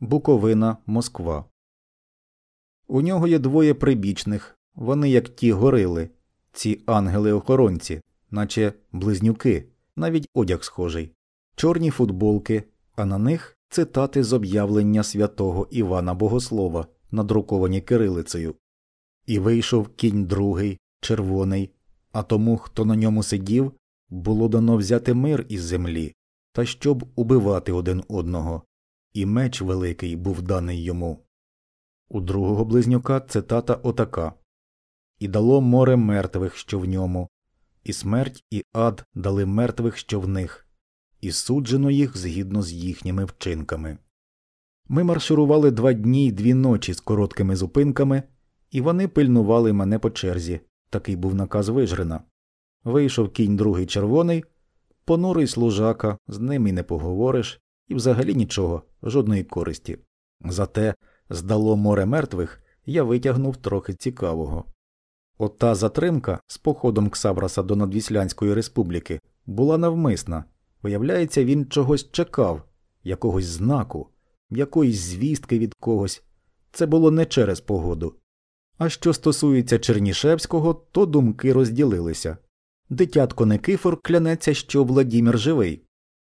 Буковина, Москва. У нього є двоє прибічних. Вони як ті горили, ці ангели-охоронці, наче близнюки, навіть одяг схожий, чорні футболки, а на них цитати з об'явлення святого Івана Богослова, надруковані кирилицею. І вийшов кінь другий, червоний, а тому, хто на ньому сидів, було дано взяти мир із землі, та щоб убивати один одного, і меч великий був даний йому. У другого близнюка цитата отака І дало море мертвих, що в ньому, і смерть, і ад дали мертвих, що в них, і суджено їх згідно з їхніми вчинками. Ми марширували два дні й дві ночі з короткими зупинками, і вони пильнували мене по черзі. Такий був наказ Вижрина. Вийшов кінь другий червоний, понурий служака, з ним і не поговориш, і взагалі нічого, жодної користі. Зате здало море мертвих, я витягнув трохи цікавого. Ота затримка з походом Ксавраса до Надвіслянської республіки була навмисна. Виявляється, він чогось чекав, якогось знаку, якоїсь звістки від когось. Це було не через погоду. А що стосується Чернішевського, то думки розділилися. Дитятко Никифор клянеться, що Владімір живий.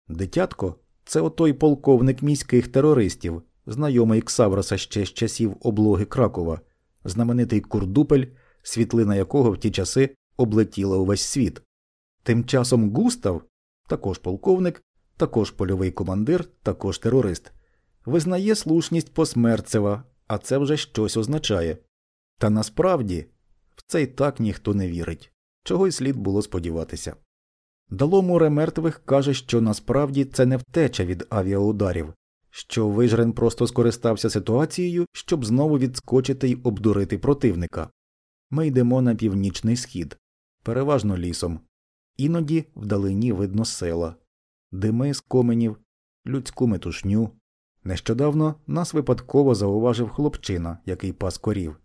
Дитятко це отой полковник міських терористів, знайомий Ксавроса ще з часів облоги Кракова, знаменитий Курдупель, світлина якого в ті часи облетіла увесь світ. Тим часом Густав, також полковник, також польовий командир, також терорист, визнає слушність посмерцева, а це вже щось означає. Та насправді в це й так ніхто не вірить, чого й слід було сподіватися. Дало море мертвих каже, що насправді це не втеча від авіаударів, що Вижрен просто скористався ситуацією, щоб знову відскочити й обдурити противника. Ми йдемо на північний схід, переважно лісом, іноді вдалині видно села, дими з коменів, людську метушню. Нещодавно нас випадково зауважив хлопчина, який пас корів.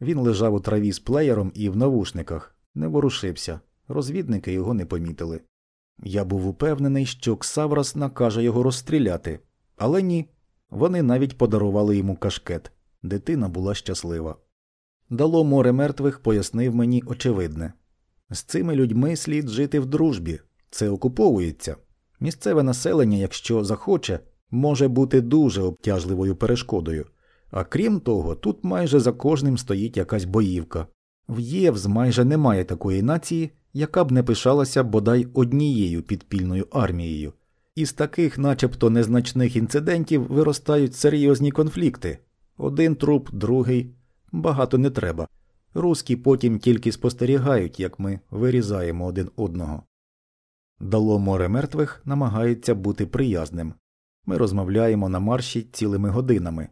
Він лежав у траві з плеєром і в навушниках, не ворушився, розвідники його не помітили. Я був упевнений, що Ксаврас накаже його розстріляти, але ні. Вони навіть подарували йому кашкет. Дитина була щаслива. Дало море мертвих пояснив мені очевидне з цими людьми слід жити в дружбі, це окуповується. Місцеве населення, якщо захоче, може бути дуже обтяжливою перешкодою. А крім того, тут майже за кожним стоїть якась боївка. В Євз майже немає такої нації, яка б не пишалася бодай однією підпільною армією. Із таких, начебто незначних інцидентів, виростають серйозні конфлікти один труп, другий, багато не треба. Руські потім тільки спостерігають, як ми вирізаємо один одного. Дало море мертвих намагається бути приязним. Ми розмовляємо на марші цілими годинами.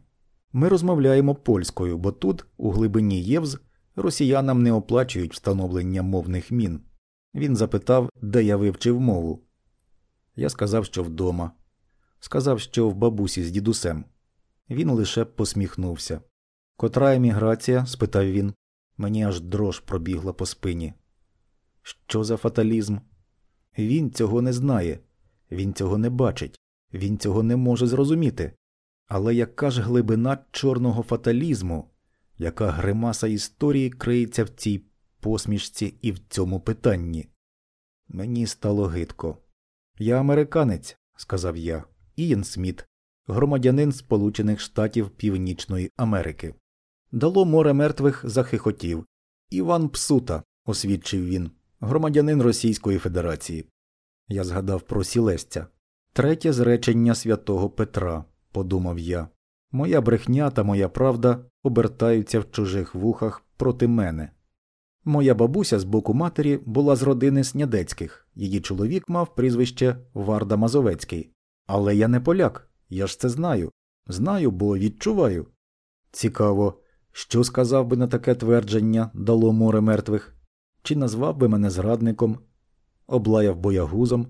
Ми розмовляємо польською, бо тут, у глибині Євз, росіянам не оплачують встановлення мовних мін. Він запитав, де я вивчив мову. Я сказав, що вдома. Сказав, що в бабусі з дідусем. Він лише посміхнувся. Котра еміграція? спитав він. Мені аж дрож пробігла по спині. Що за фаталізм? Він цього не знає, він цього не бачить, він цього не може зрозуміти. Але яка ж глибина чорного фаталізму, яка гримаса історії криється в цій посмішці і в цьому питанні? Мені стало гидко. Я американець, сказав я, Ієн Сміт, громадянин Сполучених Штатів Північної Америки. Дало море мертвих захихотів. Іван Псута, освідчив він, громадянин Російської Федерації. Я згадав про сілестя. Третє зречення святого Петра, подумав я. Моя брехня та моя правда обертаються в чужих вухах проти мене. Моя бабуся з боку матері була з родини Снядецьких, її чоловік мав прізвище Варда Мазовецький. Але я не поляк, я ж це знаю. Знаю, бо відчуваю. Цікаво, що сказав би на таке твердження дало море мертвих, чи назвав би мене зрадником, облаяв боягузом,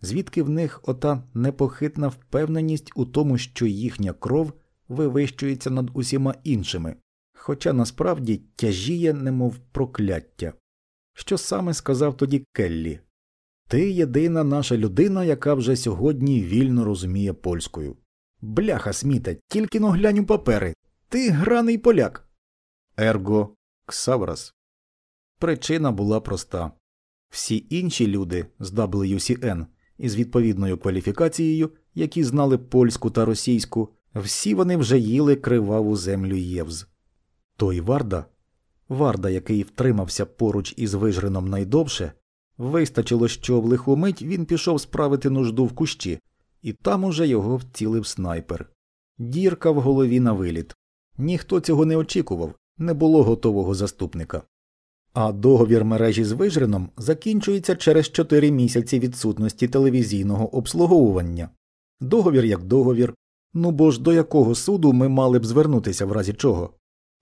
звідки в них ота непохитна впевненість у тому, що їхня кров вивищується над усіма іншими, хоча насправді тяжіє, немов прокляття. Що саме сказав тоді Келлі? Ти єдина наша людина, яка вже сьогодні вільно розуміє польською. Бляха, сміте, тільки но глянь у папери. Ти граний поляк. Ерго Ксаврас. Причина була проста. Всі інші люди з WCN із відповідною кваліфікацією, які знали польську та російську, всі вони вже їли криваву землю Євз. Той Варда, Варда, який втримався поруч із вижрином найдовше, вистачило, що в лиху мить він пішов справити нужду в кущі, і там уже його вцілив снайпер. Дірка в голові на виліт. Ніхто цього не очікував, не було готового заступника. А договір мережі з вижрином закінчується через 4 місяці відсутності телевізійного обслуговування. Договір як договір. Ну бо ж до якого суду ми мали б звернутися в разі чого?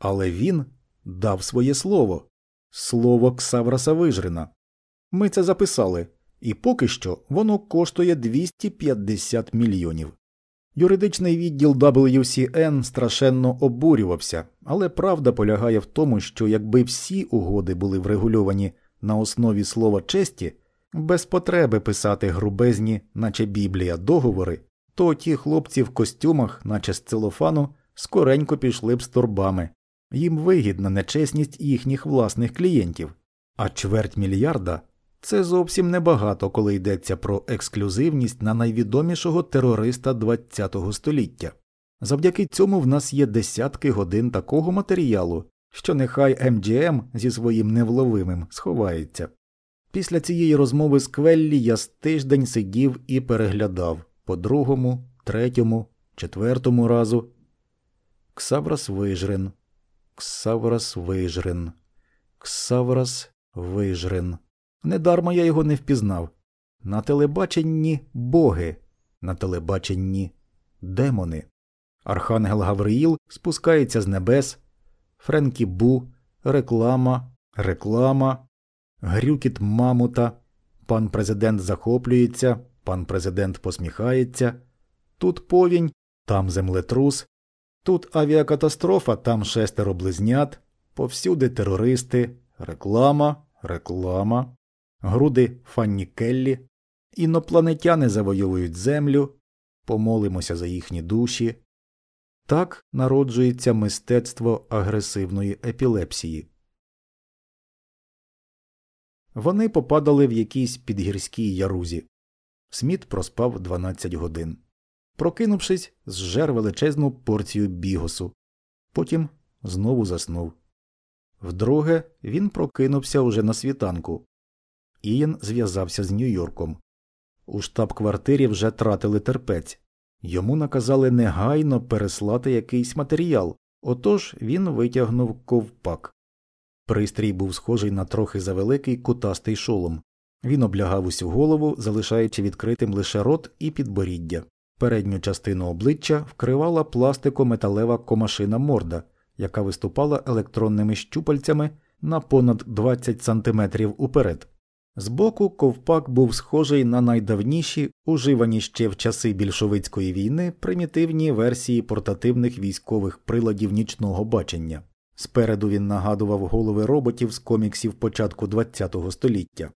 Але він дав своє слово слово Ксавраса Вижрина. Ми це записали, і поки що воно коштує 250 мільйонів. Юридичний відділ WCN страшенно обурювався, але правда полягає в тому, що якби всі угоди були врегульовані на основі слова честі, без потреби писати грубезні, наче Біблія, договори, то ті хлопці в костюмах, наче з целофану, скоренько пішли б з торбами. Їм вигідна нечесність їхніх власних клієнтів, а чверть мільярда це зовсім небагато, коли йдеться про ексклюзивність на найвідомішого терориста ХХ століття. Завдяки цьому в нас є десятки годин такого матеріалу, що нехай МГМ зі своїм невловимим сховається. Після цієї розмови з Квеллі я з тиждень сидів і переглядав по другому, третьому, четвертому разу. Ксаврас Вижрин, Ксаврас Вижрин, Ксаврас Вижрин. Недарма я його не впізнав. На телебаченні боги, на телебаченні демони. Архангел Гавриїл спускається з небес, Френкі Бу, реклама, реклама, грюкіт Мамута, пан президент захоплюється, пан президент посміхається. Тут повінь, там землетрус, тут авіакатастрофа, там шестеро близнят, повсюди терористи, реклама, реклама груди Фанні Келлі, інопланетяни завойовують землю, помолимося за їхні душі. Так народжується мистецтво агресивної епілепсії. Вони попадали в якійсь підгірській ярузі. Сміт проспав 12 годин. Прокинувшись, зжер величезну порцію бігосу. Потім знову заснув. Вдруге він прокинувся уже на світанку. Ієн зв'язався з Нью-Йорком. У штаб-квартирі вже тратили терпець. Йому наказали негайно переслати якийсь матеріал, отож він витягнув ковпак. Пристрій був схожий на трохи завеликий кутастий шолом. Він облягав усю голову, залишаючи відкритим лише рот і підборіддя. Передню частину обличчя вкривала пластико-металева комашина морда, яка виступала електронними щупальцями на понад 20 сантиметрів уперед. Збоку ковпак був схожий на найдавніші, уживані ще в часи більшовицької війни, примітивні версії портативних військових приладів нічного бачення. Спереду він нагадував голови роботів з коміксів початку ХХ століття.